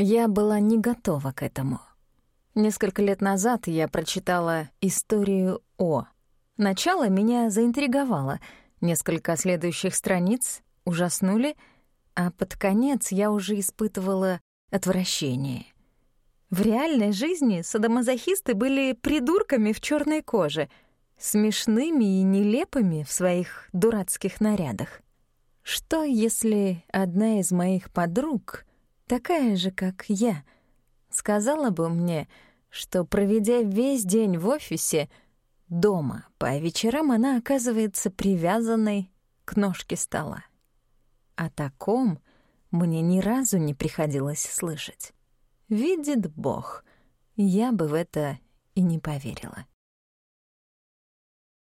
Я была не готова к этому. Несколько лет назад я прочитала историю О. Начало меня заинтриговало, несколько следующих страниц ужаснули, а под конец я уже испытывала отвращение. В реальной жизни садомазохисты были придурками в черной коже, смешными и нелепыми в своих дурацких нарядах. Что, если одна из моих подруг, такая же, как я, сказала бы мне, что, проведя весь день в офисе, дома по вечерам она оказывается привязанной к ножке стола. О таком мне ни разу не приходилось слышать. Видит Бог, я бы в это и не поверила.